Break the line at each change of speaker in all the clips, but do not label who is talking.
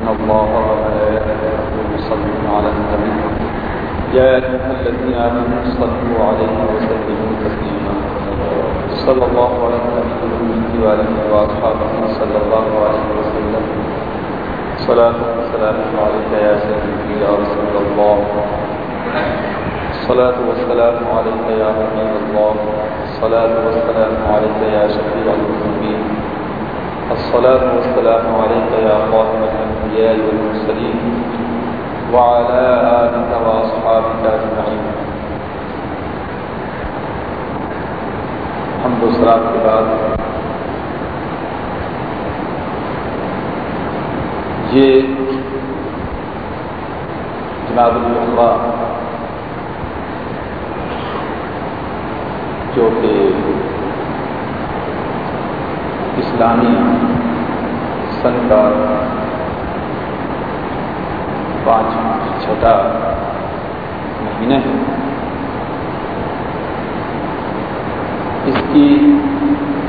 إن الله وملائكته يصلون على النبي. يا أيها الذين آمنوا صلوا عليه وسلموا تسليما. صلى الله على النبي الأمي وآله وأصحابه صلى الله عليه وسلم. صلاة والسلام عليك يا سيدي يا رسول الله. الصلاة والسلام عليك يا حبيب الله. الصلاة والسلام عليك يا شفيع المذنبين الصلاة والسلام عليك يا خاتم الأنبياء والمرسلين وعلى آلك وأصحابك أجمعين. حمد والصلاة کے بعد یہ جناب اللہ جو کہ اسلامی سن کا پانچ چھٹا مہینے ہے اس کی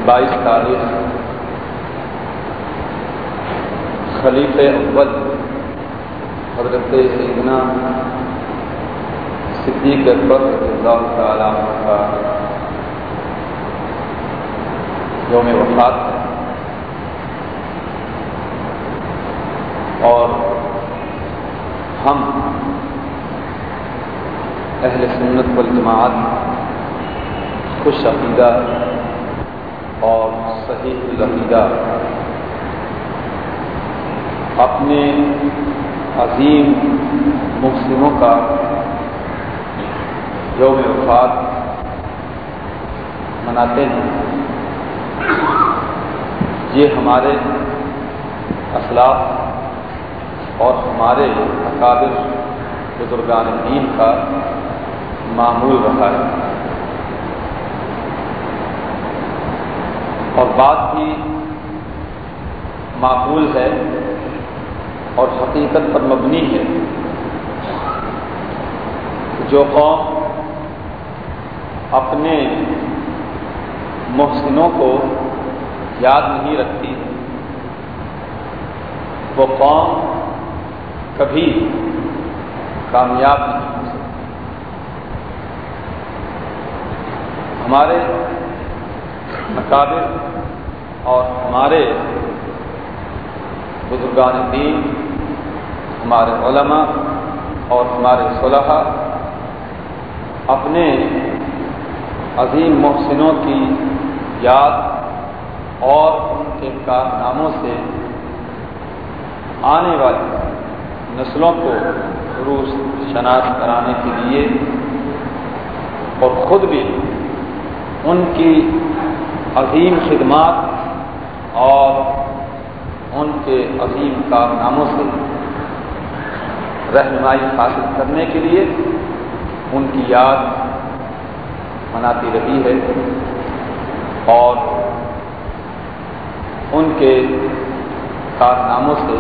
بائیس تاریخ خلیف اول حضرت سیدنا صدیق اکبر رضی اللہ تعالیٰ کا یوم وفات ہے اور ہم اہل سنت والجماعت، خوش عقیدہ اور صحیح العقیدہ اپنے عظیم محسنوں کا یوم وفات مناتے ہیں۔ یہ ہمارے اسلاف اور ہمارے اکابر بزرگان دین کا معمول رہا ہے۔ اور بات بھی معقول ہے اور حقیقت پر مبنی ہے جو قوم اپنے محسنوں کو یاد نہیں رکھتی، وہ قوم کبھی کامیاب نہیں ہو سکتی ہمارے مقابل اور ہمارے بزرگان دین، ہمارے علماء اور ہمارے صلحہ اپنے عظیم محسنوں کی یاد اور ان کے کارناموں سے آنے والی نسلوں کو روس شناخت کرانے کے لیے اور خود بھی ان کی عظیم خدمات اور ان کے عظیم کارناموں سے رہنمائی حاصل کرنے کے لیے ان کی یاد مناتی رہی ہے اور ان کے کارناموں سے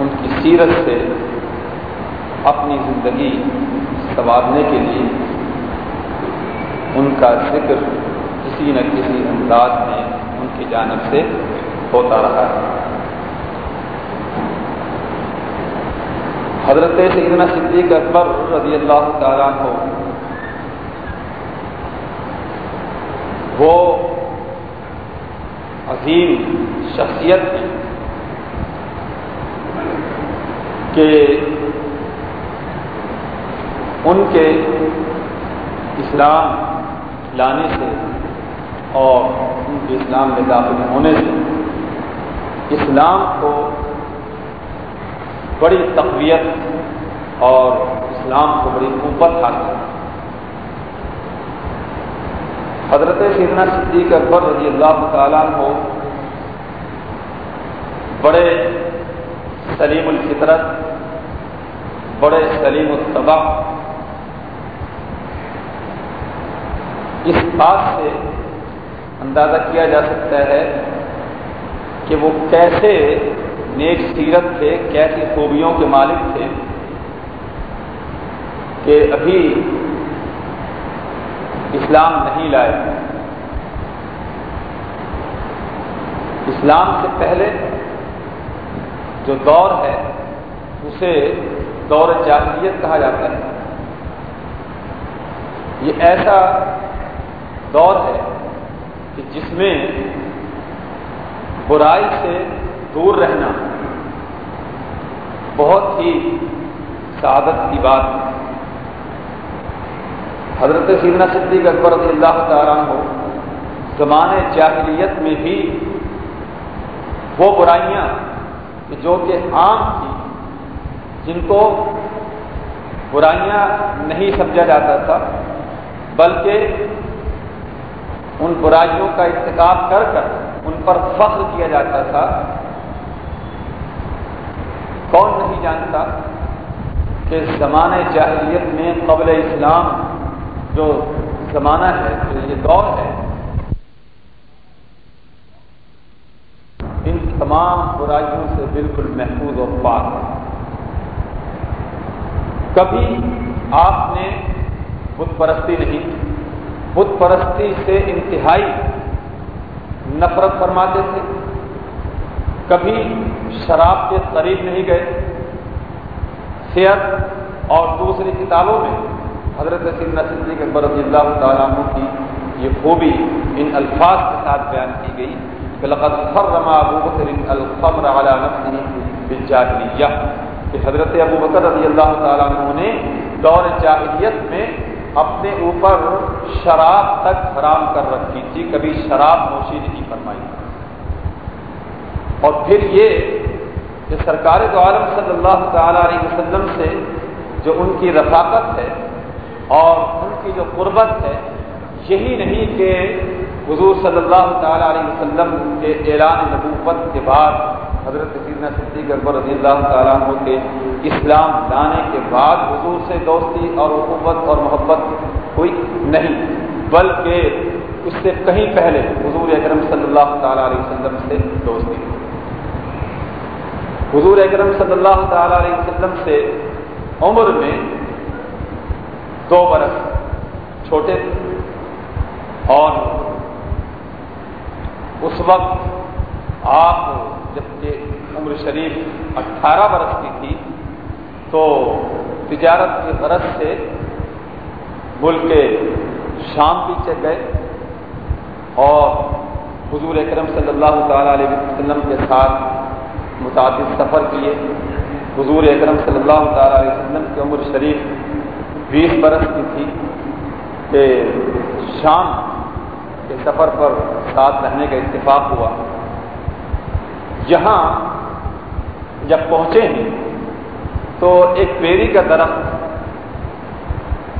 ان کی سیرت سے اپنی زندگی سنوارنے کے لیے ان کا ذکر کسی نہ کسی انداز میں ان کی جانب سے ہوتا رہا ہے۔ حضرت سیدنا صدیق اکبر رضی اللہ تعالیٰ کو وہ عظیم شخصیت تھی کہ ان کے اسلام لانے سے اور ان کے اسلام میں داخل ہونے سے اسلام کو بڑی تقویت اور اسلام کو بڑی قوت حاصل حضرت سیدنا صدیق اکبر رضی اللہ تعالیٰ کو بڑے سلیم الفطرت بڑے سلیم الطبع اس بات سے اندازہ کیا جا سکتا ہے کہ وہ کیسے نیک سیرت تھے، کیسی خوبیوں کے مالک تھے کہ ابھی اسلام نہیں لائے۔ اسلام سے پہلے جو دور ہے، اسے دور جاہلیت کہا جاتا ہے۔ یہ ایسا دور ہے کہ جس میں برائی سے دور رہنا بہت ہی سعادت کی بات ہے۔ حضرت سیدنا صدیق اکبر رضی اللہ تعالیٰ ہو زمانے جاہلیت میں بھی وہ برائیاں جو کہ عام تھی جن کو برائیاں نہیں سمجھا جاتا تھا، بلکہ ان برائیوں کا ارتکاب کر کر ان پر فخر کیا جاتا تھا۔ کون نہیں جانتا کہ زمانۂ جاہلیت میں قبل اسلام جو زمانہ ہے، جو یہ دور ہے، ان تمام برائیوں سے بالکل محفوظ اور پاک کبھی آپ نے بت پرستی نہیں، بت پرستی سے انتہائی نفرت فرماتے تھے۔ کبھی شراب کے قریب نہیں گئے۔ صحت اور دوسری کتابوں میں حضرت سیدنا صدیق اکبر رضی اللہ تعالیٰ عنہ کی یہ خوبی ان الفاظ کے ساتھ بیان کی گئی بلقد حرم ابو بکر الخمر على نفسه بالجاہلیہ۔ کہ حضرت ابو بکر رضی اللہ تعالیٰ عنہ نے دور جاہلیت میں اپنے اوپر شراب تک حرام کر رکھی تھی، کبھی شراب نوشی نہیں فرمائی۔ اور پھر یہ کہ سرکار دو عالم صلی اللہ تعالیٰ علیہ وسلم سے جو ان کی رفاقت ہے اور ان کی جو قربت ہے، یہی نہیں کہ حضور صلی اللہ تعالیٰ علیہ وسلم کے اعلان نبوت کے بعد حضرت سیدنا صدیق اکبر رضی اللہ تعالیٰ عنہ کے اسلام لانے کے بعد حضور سے دوستی اور حکومت اور محبت ہوئی نہیں، بلکہ اس سے کہیں پہلے حضور اکرم صلی اللہ تعالیٰ علیہ وسلم سے دوستی حضور اکرم صلی اللہ تعالیٰ علیہ وسلم سے عمر میں دو برس چھوٹے تھے۔ اور اس وقت آپ جبکہ عمر شریف اٹھارہ برس کی تھی، تو تجارت کی غرض سے ملک شام پیچھے گئے اور حضور اکرم صلی اللہ تعالیٰ علیہ وسلم کے ساتھ متعدد سفر کیے۔ حضور اکرم صلی اللہ تعالیٰ علیہ وسلم کی عمر شریف بیس برس کی تھی کہ شام کے سفر پر ساتھ رہنے کا اتفاق ہوا۔ یہاں جب پہنچے ہیں، تو ایک پیری کا درخت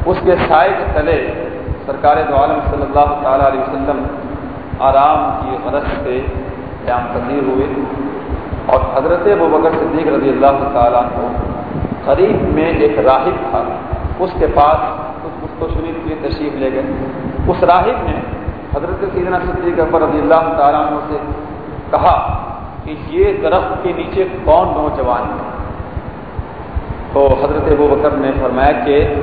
اس کے سائے کے تلے سرکار دو عالم صلی اللہ تعالیٰ علیہ وسلم آرام کی غرض سے قیام پذیر ہوئے۔ اور حضرت ابو بکر صدیق رضی اللہ تعالیٰ کو قریب میں ایک راہب تھا۔ اس کے پاس اس کو شریف کی تشریف لے گئے۔ اس راہب نے حضرت سیدنا صدیق اکبر رضی اللہ تعالیٰ عنہ سے کہا کہ یہ درخت کے نیچے کون نوجوان ہے؟ تو حضرت ابو بکر نے فرمایا کہ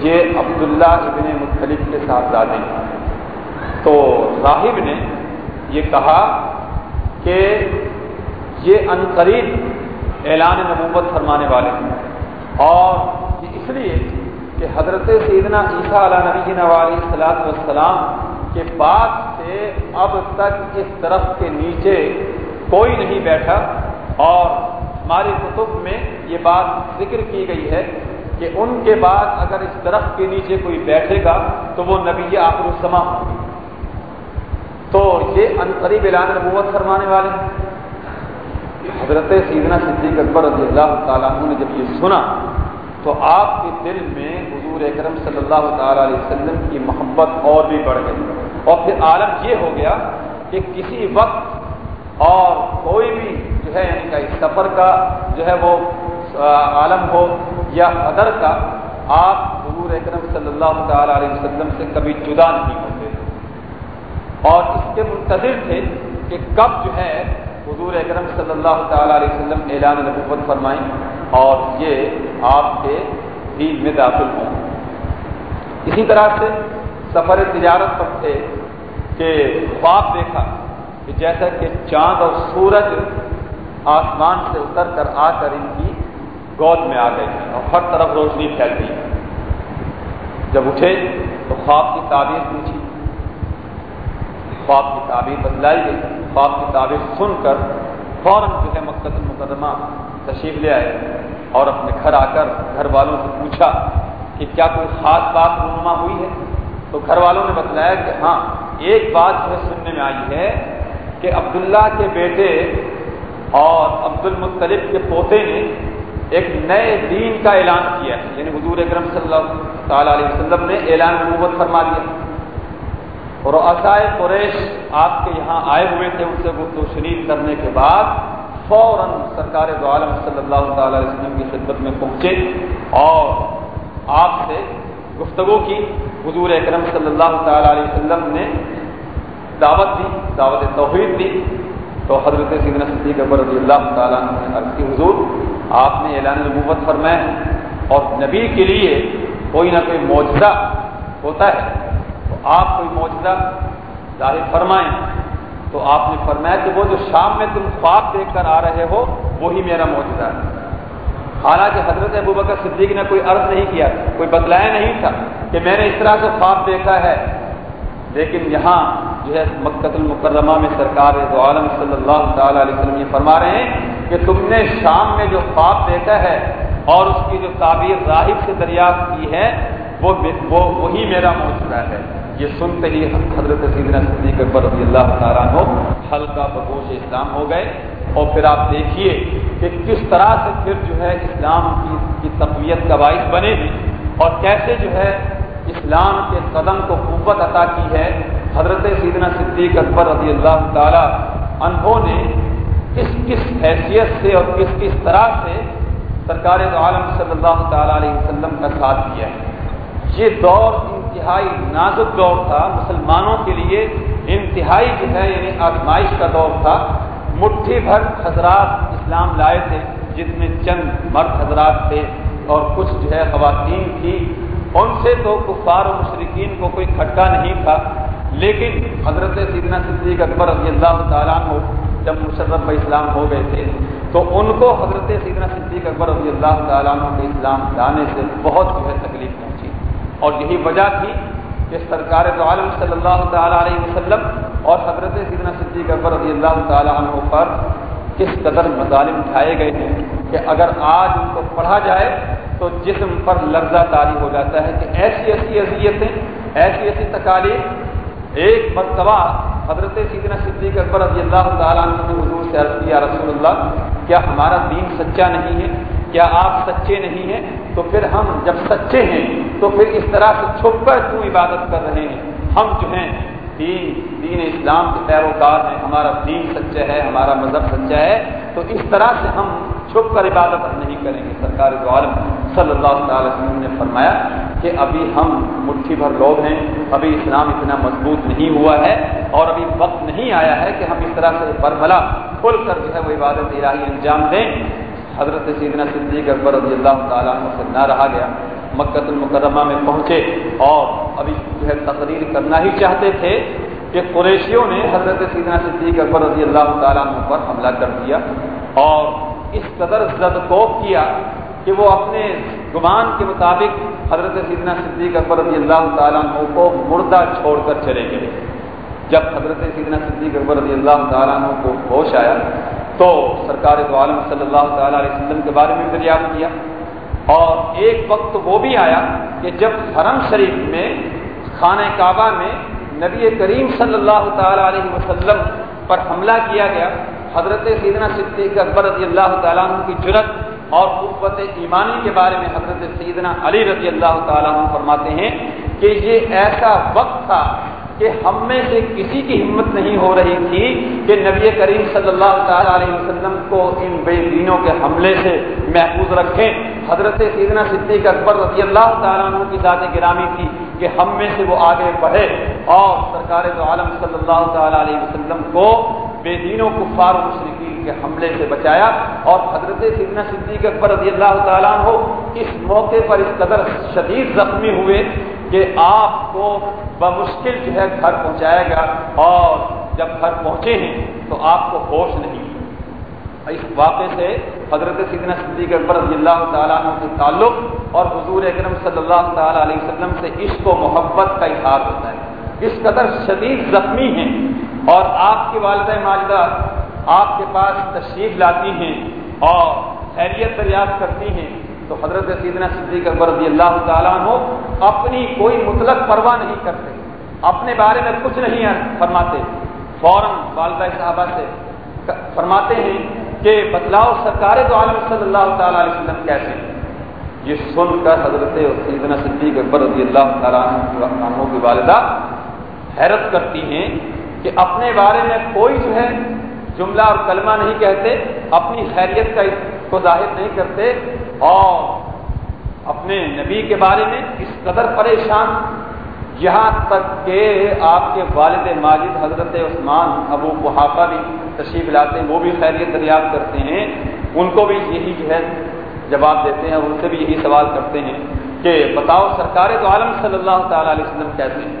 یہ عبداللہ ابن مختلف کے ساتھ زادے ہیں۔ تو راہب نے یہ کہا کہ یہ عنقریب اعلان نبوت فرمانے والے ہیں۔ اور یہ اس لیے کہ حضرت سیدنا عیسیٰ علیہ نبی نوالی صلاح والسلام کے بعد سے اب تک اس درخت کے نیچے کوئی نہیں بیٹھا اور ہماری کتب میں یہ بات ذکر کی گئی ہے کہ ان کے بعد اگر اس درخت کے نیچے کوئی بیٹھے گا تو وہ نبی آخر السما ہوگی تو یہ عنقریب اعلان نبوت فرمانے والے حضرت سیدنا صدیق اکبر رضی اللہ تعالیٰ عنہ نے جب یہ سنا تو آپ کے دل میں حضور اکرم صلی اللہ تعالیٰ علیہ وسلم کی محبت اور بھی بڑھ گئی۔ اور پھر عالم یہ ہو گیا کہ کسی وقت اور کوئی بھی جو ہے یعنی کہ سفر کا جو ہے وہ عالم ہو یا قدر کا، آپ حضور اکرم صلی اللہ تعالیٰ علیہ وسلم سے کبھی جدا نہیں ہوتے۔ اور اس کے منتظر تھے کہ کب جو ہے حضور اکرم صلی اللہ تعالیٰ علیہ وسلم اعلان نبوت فرمائیں اور یہ آپ کے دین میں داخل ہوں۔ اسی طرح سے سفر تجارت پر تھے کہ خواب دیکھا۔ کہ جیسا کہ چاند اور سورج آسمان سے اتر کر آ کر ان کی گود میں آ گئے اور ہر طرف روشنی پھیل گئی جب اٹھے تو خواب کی تعبیر پوچھی۔ خواب کی تعبیر بدلائی گئی۔ خواب کی تعبیر سن کر فوراً جو ہے مقصد المقدمہ تشریف لے آئے اور اپنے گھر آ کر گھر والوں سے پوچھا کہ کیا کوئی خاص بات رونما ہوئی ہے؟ تو گھر والوں نے بتلایا کہ ہاں ایک بات جو ہے سننے میں آئی ہے کہ عبداللہ کے بیٹے اور عبد المطلب کے پوتے نے ایک نئے دین کا اعلان کیا ہے۔ یعنی حضور اکرم صلی اللہ تعالیٰ علیہ وسلم نے اعلان نبوت فرما دیا۔ اور عصائے قریش آپ کے یہاں آئے ہوئے تھے ان سے گفت و شریف کرنے کے بعد فوراً سرکار دو عالم صلی اللہ تعالیٰ علیہ وسلم کی خدمت میں پہنچے اور آپ سے گفتگو کی۔ حضور اکرم صلی اللہ تعالیٰ علیہ وسلم نے دعوت دی، دعوت توحید دی۔ تو حضرت سیدنا صدیق اکبر رضی اللہ تعالیٰ نے عرض کی، حضور، آپ نے اعلان نبوت فرمایا اور نبی کے لیے کوئی نہ کوئی معجزہ ہوتا ہے۔ تو آپ کوئی معجزہ ظاہر فرمائیں۔ تو آپ نے فرمایا کہ وہ جو شام میں تم خواب دیکھ کر آ رہے ہو، وہی میرا معجزہ ہے۔ حالانکہ حضرت ابو بکر صدیق نے کوئی عرض نہیں کیا، کوئی بتلایا نہیں تھا کہ میں نے اس طرح سے خواب دیکھا ہے۔ لیکن یہاں جو ہے مکت المکرمہ میں سرکار دو عالم صلی اللہ تعالی علیہ وسلم یہ فرما رہے ہیں کہ تم نے شام میں جو خواب دیکھا ہے اور اس کی جو تعبیر راہب سے دریافت کی ہے، وہ وہ وہی میرا موجودہ ہے۔ یہ سنتے ہی حضرت سیدنا صدیق اکبر رضی اللہ تعالیٰ ہو ہلکا بگوش اسلام ہو گئے۔ اور پھر آپ دیکھیے کہ کس طرح سے پھر جو ہے اسلام کی کی تقویت کا باعث بنے۔ گی اور کیسے جو ہے اسلام کے قدم کو قوت عطا کی ہے۔ حضرت سیدنا صدیق اکبر رضی اللہ تعالیٰ انہوں نے کس کس حیثیت سے اور کس کس طرح سے سرکار دو عالم صلی اللہ تعالیٰ علیہ وسلم کا ساتھ دیا ہے۔ یہ دور انتہائی نازک دور تھا، مسلمانوں کے لیے انتہائی جو ہے یعنی آزمائش کا دور تھا۔ مٹھی بھر حضرات اسلام لائے تھے، جس میں چند مرد حضرات تھے اور کچھ جو ہے، خواتین تھی ان سے تو کفار و مشرقین کو کوئی کھٹکا نہیں تھا۔ لیکن حضرت سیدنا صدیق اکبر رضی اللہ تعالیٰ کو جب مشرف اسلام ہو گئے تھے، تو ان کو حضرت سیدنا صدیق اکبر رضی اللہ تعالیٰ عنہ کے اسلام لانے سے بہت جو ہے تکلیف پہنچی۔ اور یہی وجہ تھی کہ سرکار تو عالم صلی اللہ تعالیٰ علیہ وسلم اور حضرت سیدنا صدیق اکبر رضی اللہ تعالیٰ عنہ پر کس قدر مظالم اٹھائے گئے ہیں کہ اگر آج ان کو پڑھا جائے تو جسم پر لرزہ تاری ہو جاتا ہے کہ ایسی ایسی اذیتیں، ایسی ایسی تکالیف ایک مرتبہ حضرت سیدنا صدیق اکبر رضی اللہ تعالیٰ عنہ نے حضور سے عرض کیا رسول اللہ، کیا ہمارا دین سچا نہیں ہے؟ کیا آپ سچے نہیں ہیں؟ تو پھر ہم جب سچے ہیں، تو پھر اس طرح سے چھپ کر کیوں عبادت کر رہے ہیں؟ ہم جو ہیں، دین دین اسلام کے پیروکار ہیں، ہمارا دین سچا ہے، ہمارا مذہب سچا ہے۔ تو اس طرح سے ہم چھپ کر عبادت نہیں کریں گے۔ سرکار دو عالم صلی اللہ تعالی وسلم نے فرمایا کہ ابھی ہم مٹھی بھر لوگ ہیں، ابھی اسلام اتنا مضبوط نہیں ہوا ہے اور ابھی وقت نہیں آیا ہے کہ ہم اس طرح سے برملا کھل کر جو ہے وہ عبادت الہی انجام دیں۔ حضرت سیدنا صدیق اکبر رضی اللہ تعالیٰ عنہ سے نہ رہا گیا مکت المکرمہ میں پہنچے اور ابھی جو ہے تقریر کرنا ہی چاہتے تھے کہ قریشیوں نے حضرت سیدنا صدیق اکبر رضی اللہ تعالیٰ عنہ پر حملہ کر دیا اور اس قدر زد کوب کیا کہ وہ اپنے گمان کے مطابق حضرت سیدنا صدیق اکبر رضی اللہ تعالیٰ عنہ کو مردہ چھوڑ کر چلے گئے۔ جب حضرت سیدنا صدیق اکبر رضی اللہ تعالیٰ عنہ کو ہوش آیا تو سرکار دو عالم صلی اللہ تعالیٰ علیہ وسلم کے بارے میں دریافت کیا اور ایک وقت وہ بھی آیا کہ جب حرم شریف میں، خانہ کعبہ میں نبی کریم صلی اللہ تعالیٰ علیہ وسلم پر حملہ کیا گیا حضرت سیدنا صدیق اکبر رضی اللہ تعالیٰ عنہ کی جرت اور قوت ایمانی کے بارے میں حضرت سیدنا علی رضی اللہ تعالیٰ عنہ فرماتے ہیں کہ یہ ایسا وقت تھا کہ ہم میں سے کسی کی ہمت نہیں ہو رہی تھی کہ نبی کریم صلی اللہ تعالیٰ علیہ وسلم کو ان بے دینوں کے حملے سے محفوظ رکھیں۔ حضرت سیدنا صدیق اکبر رضی اللہ تعالیٰ عنہ کی ذات گرامی تھی کہ ہم میں سے وہ آگے بڑھے اور سرکار دو عالم صلی اللہ تعالیٰ علیہ وسلم کو بے دینوں کفار و مشرقین کے حملے سے بچایا اور حضرت سیدنا صدیق اکبر رضی اللہ تعالیٰ عنہ اس موقع پر اس قدر شدید زخمی ہوئے کہ آپ کو بمشکل جو ہے گھر پہنچایا گا اور جب گھر پہنچے ہیں تو آپ کو ہوش نہیں اس واقعے سے حضرت سیدنا صدیق اکبر رضی اللہ تعالیٰ عنہ سے تعلق اور حضور اکرم صلی اللہ تعالیٰ علیہ وسلم سے عشق و محبت کا اظہار ہوتا ہے۔ اس قدر شدید زخمی ہیں اور آپ کی والدہ ماجدہ آپ کے پاس تشریف لاتی ہیں اور خیریت دریافت کرتی ہیں، تو حضرت سیدنا صدیق اکبر رضی اللہ تعالیٰ عنہ اپنی کوئی مطلق پرواہ نہیں کرتے، اپنے بارے میں کچھ نہیں فرماتے، فوراً والدہ صحابہ سے فرماتے ہیں کہ بتلاؤ سرکار دو عالم صلی اللہ تعالیٰ علیہ وسلم کیسے یہ سن کر حضرت سیدنا صدیق اکبر رضی اللہ تعالیٰ عنہ کی والدہ حیرت کرتی ہیں کہ اپنے بارے میں کوئی جو ہے جملہ اور کلمہ نہیں کہتے، اپنی خیریت کا کو ظاہر نہیں کرتے اور اپنے نبی کے بارے میں اس قدر پریشان، یہاں تک کہ آپ کے والد ماجد حضرت عثمان ابو بحافہ بھی تشریف لاتے ہیں، وہ بھی خیریت دریافت کرتے ہیں۔ ان کو بھی یہی جو ہے جواب دیتے ہیں ان سے بھی یہی سوال کرتے ہیں کہ بتاؤ سرکار تو عالم صلی اللہ تعالیٰ علیہ وسلم کہتے ہیں۔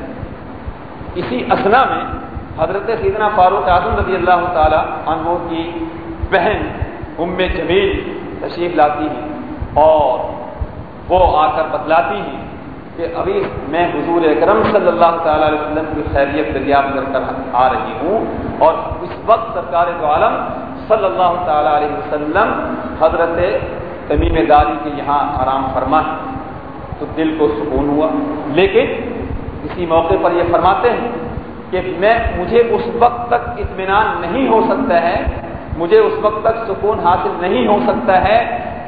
اسی اسنا میں حضرت سیدنا فاروق اعظم رضی اللہ تعالیٰ عنہ کی بہن ام جمیل تشریف لاتی ہیں اور وہ آ کر بتلاتی ہیں کہ ابھی میں حضور اکرم صلی اللہ تعالیٰ علیہ وسلم کی خیریت دریافت کر کر آ رہی ہوں اور اس وقت سرکار دو عالم صلی اللہ تعالیٰ علیہ وسلم حضرت تمیم داری کے یہاں آرام فرما تو دل کو سکون ہوا لیکن اسی موقع پر یہ فرماتے ہیں کہ میں، مجھے اس وقت تک اطمینان نہیں ہو سکتا ہے، مجھے اس وقت تک سکون حاصل نہیں ہو سکتا ہے،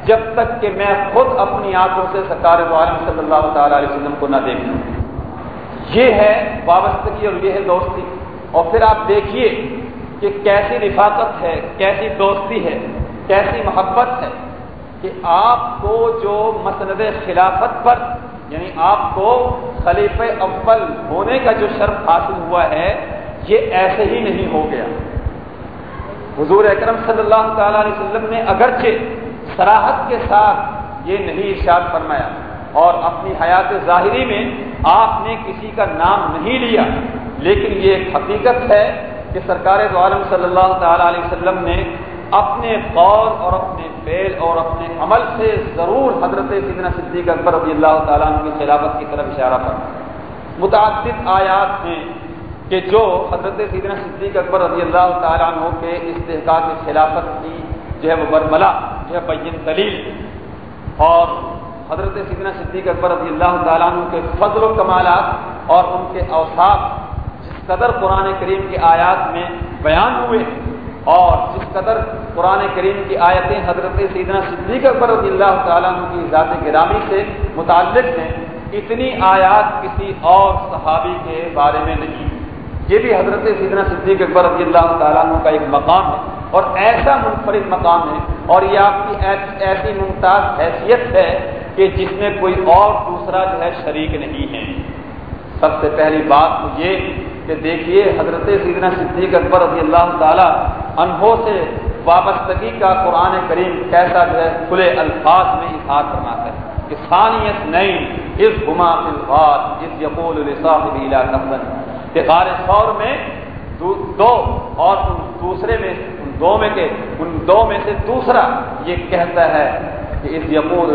جب تک کہ میں خود اپنی آنکھوں سے سرکار عالم صلی اللہ تعالیٰ علیہ وسلم کو نہ دیکھوں یہ ہے وابستگی اور یہ ہے دوستی۔ اور پھر آپ دیکھیے کہ کیسی رفاقت ہے، کیسی دوستی ہے، کیسی محبت ہے کہ آپ کو جو مسند خلافت پر یعنی آپ کو خلیف اول ہونے کا جو شرف حاصل ہوا ہے، یہ ایسے ہی نہیں ہو گیا۔ حضور اکرم صلی اللہ تعالیٰ علیہ وسلم نے اگرچہ سراحت کے ساتھ یہ نہیں ارشاد فرمایا، اور اپنی حیات ظاہری میں آپ نے کسی کا نام نہیں لیا، لیکن یہ ایک حقیقت ہے کہ سرکار دو عالم صلی اللہ تعالیٰ علیہ وسلم نے اپنے قول اور اپنے فعل اور اپنے عمل سے ضرور حضرت سیدنا صدیق اکبر رضی اللہ تعالیٰ عنہ کی خلافت کی طرف اشارہ پر متعدد آیات ہیں کہ جو حضرت سیدنا صدیق اکبر رضی اللہ تعالیٰ عنہ کے استحقاق خلافت کی جو ہے وہ برملا جو ہے بین دلیل اور حضرت سیدنا صدیق اکبر رضی اللہ تعالیٰ عنہ کے فضل و کمالات اور ان کے اوساف جس قدر قرآن کریم کی آیات میں بیان ہوئے اور جس قدر قرآن کریم کی آیتیں حضرت سیدنا صدیق اکبر رضی اللہ تعالیٰ عنہ کی ذات گرامی سے متعلق ہیں، اتنی آیات کسی اور صحابی کے بارے میں نہیں۔ یہ بھی حضرت سیدنا صدیق اکبر رضی اللہ تعالیٰ عنہ کا ایک مقام ہے۔ اور ایسا منفرد مقام ہے، اور یہ آپ کی ایسی ممتاز حیثیت ہے کہ جس میں کوئی اور دوسرا جو ہے شریک نہیں ہے۔ سب سے پہلی بات تو یہ کہ دیکھیے حضرت سیدنا صدیق اکبر رضی اللہ تعالیٰ انہوں سے وابستگی کا قرآن کریم کیسا جو ہے، کھلے الفاظ میں اظہار فرماتا ہے کہ ثانیت نئی اس گما الفاظ اس یقول کہ غار سور میں دو اور دوسرے میں دو میں کے، ان دو میں سے دوسرا یہ کہتا ہے کہ اس یقول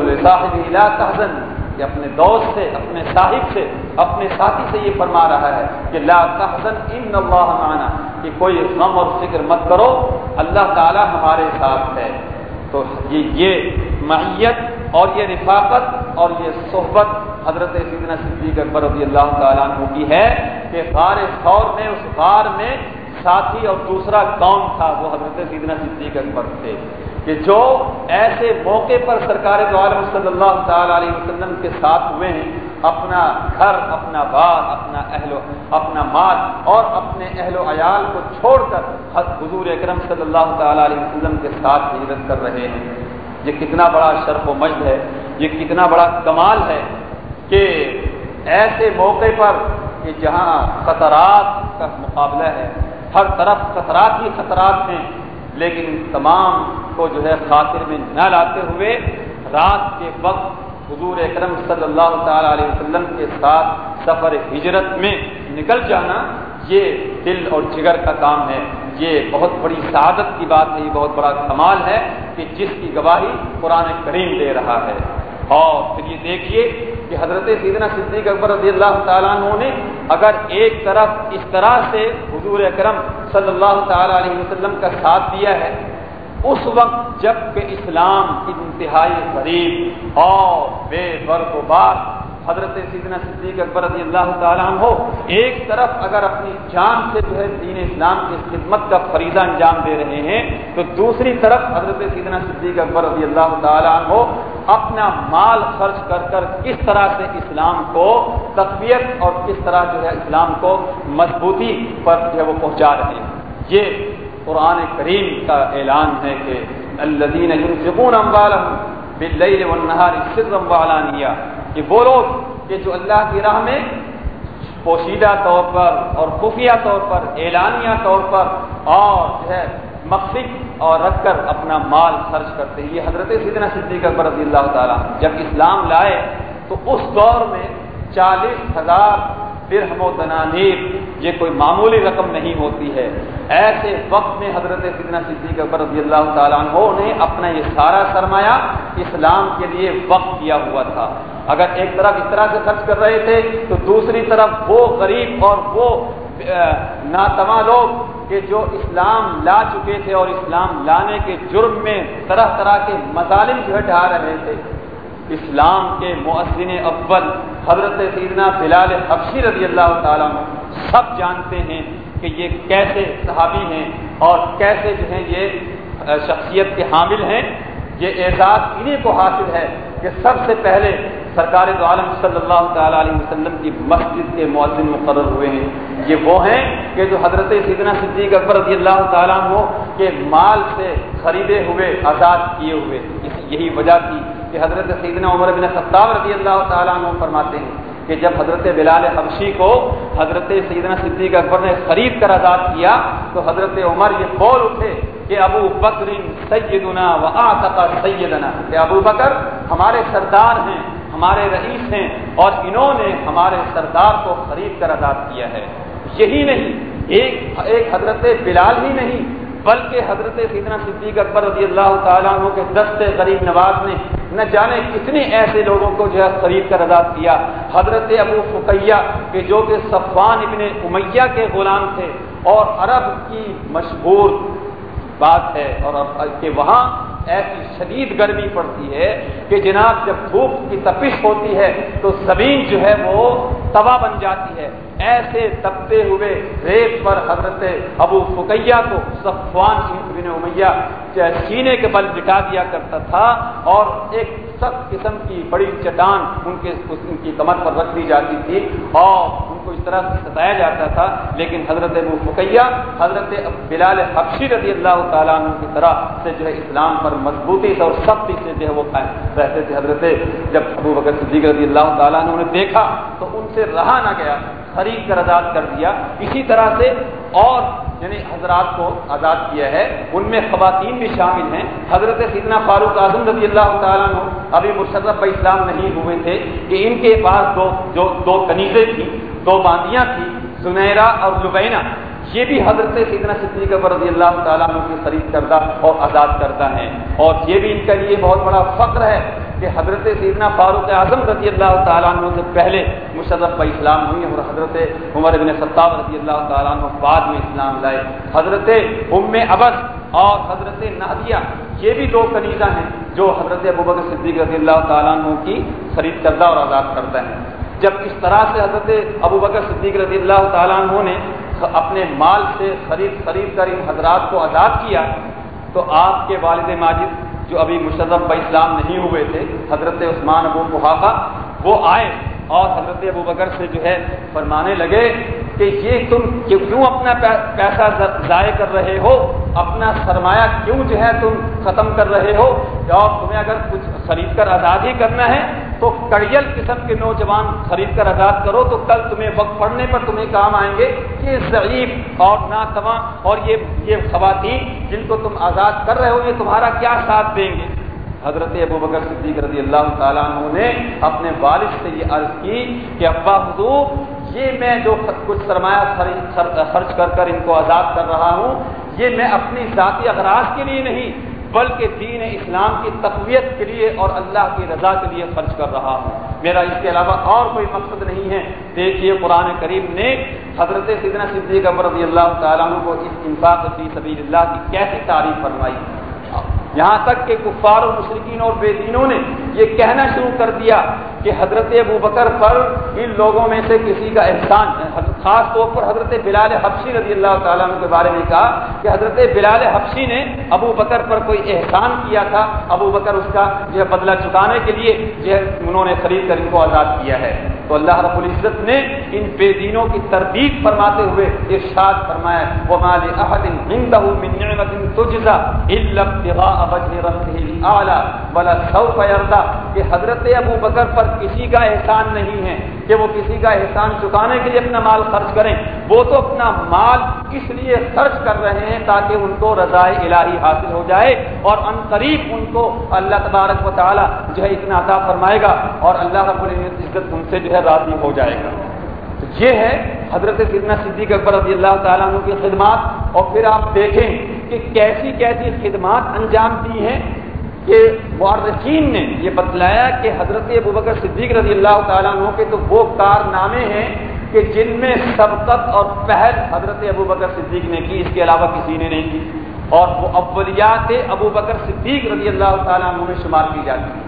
لا تحزن، کہ اپنے دوست سے، اپنے صاحب سے، اپنے ساتھی سے یہ فرما رہا ہے کہ لا تحزن، ان اللہ معنا۔ کہ کوئی غم اور فکر مت کرو، اللہ تعالی ہمارے ساتھ ہے۔ تو یہ یہ معیت اور یہ رفاقت اور یہ صحبت حضرت سیدنا صدیق اکبر رضی اللہ تعالیٰ عنہ کی ہے کہ غار سور میں، اس غار میں ساتھی اور دوسرا کون تھا وہ حضرت سیدنا صدیق اکبر تھے۔ کہ جو ایسے موقع پر سرکار دو عالم صلی اللہ تعالیٰ علیہ وسلم کے ساتھ ہوئے ہیں اپنا گھر، اپنا بار اپنا اہل و اپنا مال اور اپنے اہل و عیال کو چھوڑ کر حد حضور اکرم صلی اللہ تعالیٰ علیہ وسلم کے ساتھ ہجرت کر رہے ہیں۔ یہ کتنا بڑا شرف و مجد ہے، یہ کتنا بڑا کمال ہے کہ ایسے موقع پر کہ جہاں خطرات کا مقابلہ ہے۔ ہر طرف خطرات ہی خطرات ہیں، لیکن تمام کو جو ہے خاطر میں نہ لاتے ہوئے رات کے وقت حضور اکرم صلی اللہ تعالیٰ علیہ وسلم کے ساتھ سفر ہجرت میں نکل جانا یہ دل اور جگر کا کام ہے۔ یہ بہت بڑی سعادت کی بات ہے، یہ بہت بڑا کمال ہے کہ جس کی گواہی قرآن کریم دے رہا ہے۔ اور پھر یہ دیکھیے کہ حضرت سیدنا صدیق اکبر رضی اللہ تعالیٰ عنہ نے اگر ایک طرف اس طرح سے حضور اکرم صلی اللہ تعالیٰ علیہ وسلم کا ساتھ دیا ہے اس وقت جبکہ اسلام انتہائی غریب اور بے برق و بار حضرت سیدنا صدیق اکبر رضی اللہ تعالیٰ ہو، ایک طرف اگر اپنی جان سے جو ہے دین اسلام کی خدمت کا فریضہ انجام دے رہے ہیں، تو دوسری طرف حضرت سیدنا صدیق اکبر رضی اللہ تعالیٰ ہو، اپنا مال خرچ کر کر کس طرح سے اسلام کو تقویت اور کس طرح جو ہے اسلام کو مضبوطی پر جو ہے وہ پہنچا رہے ہیں۔ یہ قرآن کریم کا اعلان ہے کہ الدین باللیل والنہار سرا وعلانیہ، کہ وہ لوگ کہ جو اللہ کی راہ میں پوشیدہ طور پر اور خفیہ طور پر، اعلانیہ طور پر اور جو ہے مقصد اور رکھ کر اپنا مال خرچ کرتے ہیں۔ یہ حضرت سیدنا صدیق اکبر رضی اللہ تعالیٰ جب اسلام لائے تو اس دور میں چالیس ہزار درہم و دنانیر یہ کوئی معمولی رقم نہیں ہوتی ہے۔ ایسے وقت میں حضرت سیدنا صدیق اکبر رضی اللہ تعالیٰ عنہ نے اپنا یہ سارا سرمایہ اسلام کے لیے وقت کیا ہوا تھا۔ اگر ایک طرف اس طرح سے خرچ کر رہے تھے، تو دوسری طرف وہ غریب اور وہ ناتواں لوگ کہ جو اسلام لا چکے تھے اور اسلام لانے کے جرم میں طرح طرح کے مظالم جو ہے ڈھا رہے تھے۔ اسلام کے مؤثن اول حضرت سیدنا بلال حفشی رضی اللہ تعالیٰ سب جانتے ہیں کہ یہ کیسے صحابی ہیں اور کیسے جو ہیں یہ شخصیت کے حامل ہیں۔ یہ اعزاز انہیں کو حاصل ہے کہ سب سے پہلے سرکار دو عالم صلی اللہ تعالیٰ علیہ وسلم کی مسجد کے مؤذن مقرر ہوئے ہیں۔ یہ وہ ہیں کہ جو حضرت سیدنا صدیق اکبر رضی اللہ تعالیٰ عنہ کے مال سے خریدے ہوئے، آزاد کیے ہوئے۔ یہی وجہ تھی کہ حضرت سیدنا عمر بن خطاب رضی اللہ تعالیٰ عنہ فرماتے ہیں کہ جب حضرت بلال حبشی کو حضرت سیدنا صدیق اکبر نے خرید کر آزاد کیا تو حضرت عمر یہ بول اٹھے کہ ابو بکر سیدنا و آتقا سیدنا، کہ ابو بکر ہمارے سردار ہیں، ہمارے رئیس ہیں اور انہوں نے ہمارے سردار کو خرید کر آزاد کیا ہے۔ یہی نہیں، ایک ایک حضرت بلال ہی نہیں، بلکہ حضرت سیدنا صدیق اکبر رضی اللہ تعالیٰ عنہ کے دست غریب نواز نے نہ جانے کتنے ایسے لوگوں کو جو ہے خرید کر آزاد کیا حضرت ابو فقیہ کہ جو کہ صفوان ابن امیہ کے غلام تھے اور عرب کی مشہور بات ہے اور کہ وہاں ایسی شدید گرمی پڑتی ہے کہ جناب جب دھوپ کی تپش ہوتی ہے تو زمین جو ہے وہ توا بن جاتی ہے۔ ایسے تپتے ہوئے ریت پر حضرت ابو فقیہ کو صفوان بن امیہ سینے کے بل بٹا دیا کرتا تھا اور ایک سخت قسم کی بڑی چٹان ان کے ان کی کمر پر رکھ دی جاتی تھی اور ان کو اس طرح ستایا جاتا تھا۔ لیکن حضرت ابو فقیہ، حضرت بلال حفشی رضی اللہ تعالیٰ عنہ کی طرح سے جو ہے اسلام پر مضبوطی سے اور سختی سے جو ہے وہ رہتے تھے۔ حضرت جب ابو بکر صدیق رضی اللہ تعالیٰ عنہ نے دیکھا تو ان سے رہا نہ گیا۔ خرید کر آزاد کر دیا۔ اسی طرح سے اور یعنی حضرات کو آزاد کیا ہے۔ ان میں خواتین بھی شامل ہیں۔ حضرت سیدنا فاروق اعظم رضی اللہ تعالیٰ عنہ ابھی مشرف اسلام نہیں ہوئے تھے کہ ان کے پاس دو جو دو کنیزیں تھیں، دو باندیاں تھیں سنیرا اور لبینہ۔ یہ بھی حضرت سیدنا صدیق رضی اللہ تعالیٰ عنہ کی خرید کردہ اور آزاد کرتا ہے اور یہ بھی ان کے لیے بہت بڑا فخر ہے کہ حضرت سیدنا فاروق اعظم رضی اللہ تعالیٰ عنہ سے پہلے مشرف پر اسلام ہوئی اور حضرت عمر بن خطاب رضی اللہ تعالیٰ عنہ بعد میں اسلام لائے۔ حضرت ام ابس اور حضرت نادیہ، یہ بھی دو کنیزہ ہیں جو حضرت ابوبکر صدیق رضی اللہ تعالیٰ عنہ کی خرید کردہ اور آزاد کرتا ہے جب اس طرح سے حضرت ابو بکر صدیق رضی اللہ تعالیٰ عنہ نے اپنے مال سے خرید خرید کر ان حضرات کو آزاد کیا، تو آپ کے والد ماجد جو ابھی مشرف ب اسلام نہیں ہوئے تھے، حضرت عثمان ابو محافہ وہ آئے اور حضرت ابو بکر سے جو ہے فرمانے لگے کہ یہ تم کیوں اپنا پیسہ ضائع کر رہے ہو؟ اپنا سرمایہ کیوں جو ہے تم ختم کر رہے ہو؟ اور تمہیں اگر کچھ خرید کر آزاد ہی کرنا ہے تو کڑیل قسم کے نوجوان خرید کر آزاد کرو تو کل تمہیں وقت پڑنے پر تمہیں کام آئیں گے یہ ضعیف اور ناتواں اور یہ یہ خواتین جن کو تم آزاد کر رہے ہو یہ تمہارا کیا ساتھ دیں گے؟ حضرت ابو بکر صدیق رضی اللہ تعالیٰ عنہ نے اپنے والد سے یہ عرض کی کہ ابا حضور، یہ میں جو کچھ سرمایہ خرچ کر کر ان کو آزاد کر رہا ہوں، یہ میں اپنی ذاتی اغراض کے لیے نہیں بلکہ دین اسلام کی تقویت کے لیے اور اللہ کی رضا کے لیے خرچ کر رہا ہوں۔ میرا اس کے علاوہ اور کوئی مقصد نہیں ہے۔ دیکھیے قرآن کریم نے حضرت سدنا صدیق رضی اللہ تعالیٰ عنہ کو اس انفاق فی سبیل اللہ کی کیسی تعریف فرمائی۔ یہاں تک کہ کفار و مشرقین اور بے دینوں نے یہ کہنا شروع کر دیا کہ حضرت ابو بکر پر ان لوگوں میں سے کسی کا احسان خاص طور پر حضرت بلال حفشی رضی اللہ تعالیٰ عنہ کے بارے میں کہا کہ حضرت بلال حفشی نے ابو بکر پر کوئی احسان کیا تھا۔ ابو بکر اس کا جو ہے بدلہ چکانے کے لیے جو ہے انہوں نے خرید کر ان کو آزاد کیا ہے۔ تو اللہ رب العزت نے ان بے دینوں کی تردید فرماتے ہوئے ارشاد فرمایا وہ مال احد من نعمت تجزا الا ابتغاء وجه ربه الاعلى ولا سوف يرضى کہ حضرت ابو بکر پر کسی کا احسان نہیں ہے کہ وہ کسی کا احسان چکانے کے لیے اپنا مال خرچ کریں۔ وہ تو اپنا مال اس لیے خرچ کر رہے ہیں تاکہ ان کو رضائے الہی حاصل ہو جائے اور ان قریب ان کو اللہ تبارک و تعالیٰ جو ہے اتنا عطا فرمائے گا۔ اور اللہ رب العزت ان سے جو ہے راضی ہو جائے گا۔ تو یہ ہے حضرت سیدنا صدیق اکبر رضی اللہ تعالیٰ عنہ کی خدمات۔ اور پھر آپ دیکھیں کہ کیسی کیسی خدمات انجام دی ہیں کہ معرچین نے یہ بتلایا کہ حضرت ابوبکر صدیق رضی اللہ تعالیٰ عنہ کے تو وہ کارنامے ہیں کہ جن میں سبقت اور پہل حضرت ابو بکر صدیق نے کی، اس کے علاوہ کسی نے نہیں کی۔ اور وہ اولیات ابو بکر صدیق رضی اللہ تعالیٰ عنہ میں شمار کی جاتی ہے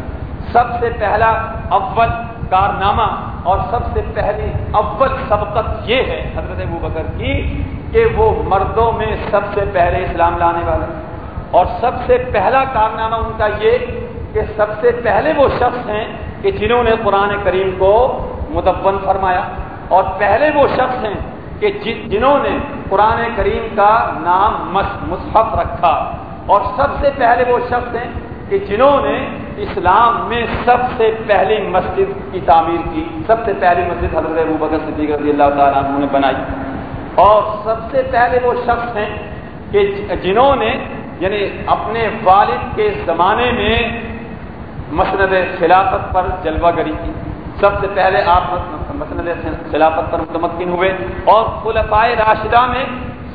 سب سے پہلا اول کارنامہ اور سب سے پہلی اول سبقت یہ ہے حضرت ابو بکر کی کہ وہ مردوں میں سب سے پہلے اسلام لانے والے اور سب سے پہلا کارنامہ ان کا یہ کہ سب سے پہلے وہ شخص ہیں کہ جنہوں نے قرآن کریم کو مدون فرمایا۔ اور پہلے وہ شخص ہیں کہ جنہوں نے قرآن کریم کا نام مصحف رکھا۔ اور سب سے پہلے وہ شخص ہیں کہ جنہوں نے اسلام میں سب سے پہلی مسجد کی تعمیر کی، سب سے پہلی مسجد حضرت ابو بکر صدیق رضی اللہ تعالیٰ عنہ نے بنائی۔ اور سب سے پہلے وہ شخص ہیں کہ جنہوں نے یعنی اپنے والد کے زمانے میں مسند خلافت پر جلوہ گری کی۔ سب سے پہلے آپ مسند خلافت پر متمکن ہوئے۔ اور خلفائے راشدہ میں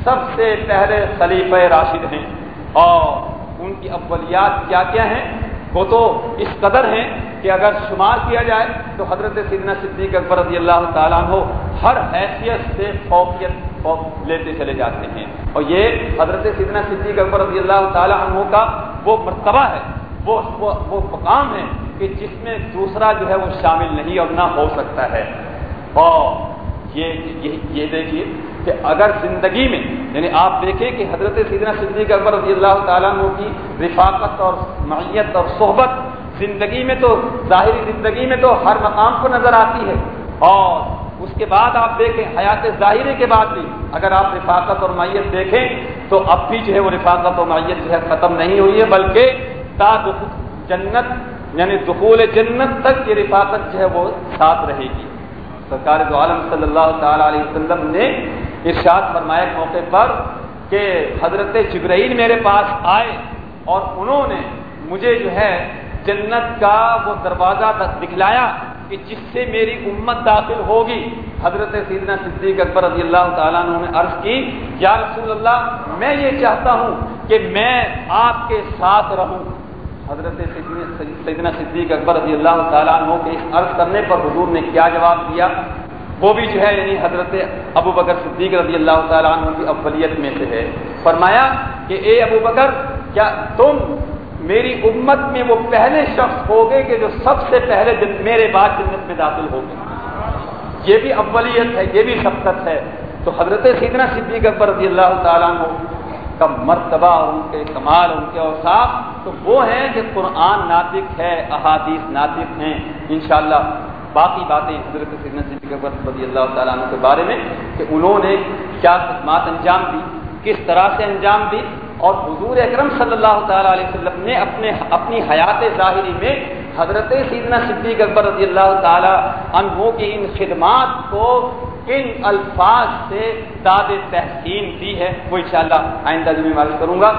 سب سے پہلے خلیف راشد ہیں۔ اور ان کی اولیات کیا کیا ہیں؟ وہ تو اس قدر ہیں کہ اگر شمار کیا جائے تو حضرت سیدنا صدیق اکبر رضی اللہ تعالیٰ ہو ہر حیثیت سے فوقیت لیتے چلے جاتے ہیں اور یہ حضرت سیدنا صدیق اکبر رضی اللہ تعالیٰ عنہ کا وہ مرتبہ ہے، وہ وہ مقام ہے کہ جس میں دوسرا جو ہے وہ شامل نہیں اور نہ ہو سکتا ہے۔ اور یہ یہ دیکھیے کہ اگر زندگی میں یعنی آپ دیکھیں کہ حضرت سیدنا صدیق اکبر رضی اللہ تعالیٰ عنہ کی رفاقت اور معیت اور صحبت زندگی میں تو، ظاہری زندگی میں تو ہر مقام کو نظر آتی ہے۔ اور اس کے بعد آپ دیکھیں حیات ظاہری کے بعد بھی اگر آپ رفاقت اور معیت دیکھیں تو اب بھی جو ہے وہ رفاقت اور معیت جو ہے ختم نہیں ہوئی ہے، بلکہ تا جنت یعنی دخول جنت تک یہ رفاقت جو ہے وہ ساتھ رہے گی۔ سرکار دو عالم صلی اللہ تعالی علیہ وسلم نے ارشاد فرمائے موقع پر کہ حضرت جبرائیل میرے پاس آئے اور انہوں نے مجھے جو ہے جنت کا وہ دروازہ دکھلایا کہ جس سے میری امت داخل ہوگی۔ حضرت سیدنا صدیق اکبر رضی اللہ تعالیٰ نے عرض کی، یا رسول اللہ، میں یہ چاہتا ہوں کہ میں آپ کے ساتھ رہوں. حضرت سیدنا صدیق اکبر رضی اللہ تعالیٰ عنہ کے اس عرض کرنے پر حضور نے کیا جواب دیا؟ وہ بھی جو ہے یعنی حضرت ابو بکر صدیق رضی اللہ تعالیٰ عنہ کی افلیت میں سے ہے۔ فرمایا کہ اے ابو بکر، کیا تم میری امت میں وہ پہلے شخص ہو گئے کہ جو سب سے پہلے میرے بعد جنت میں داخل ہو گئے یہ بھی اولیت ہے، یہ بھی سبقت ہے۔ تو حضرت سیدنا صدیق اکبر رضی اللہ تعالیٰ عنہ کا مرتبہ، ان کے کمال، ان کے اوساف تو وہ ہیں کہ قرآن ناطق ہے، احادیث ناطق ہیں۔ انشاءاللہ باقی باتیں حضرت رضی اللہ تعالیٰ عنہ کے بارے میں کہ انہوں نے کیا خدمات انجام دی، کس طرح سے انجام دی اور حضور اکرم صلی اللہ تعالیٰ علیہ وسلم نے اپنے اپنی حیات ظاہری میں حضرت سیدنا صدیق اکبر رضی اللہ تعالیٰ عنہ کی ان خدمات کو کن الفاظ سے داد تحسین دی ہے، وہ انشاءاللہ آئندہ میں معلوم کروں گا۔